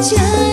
这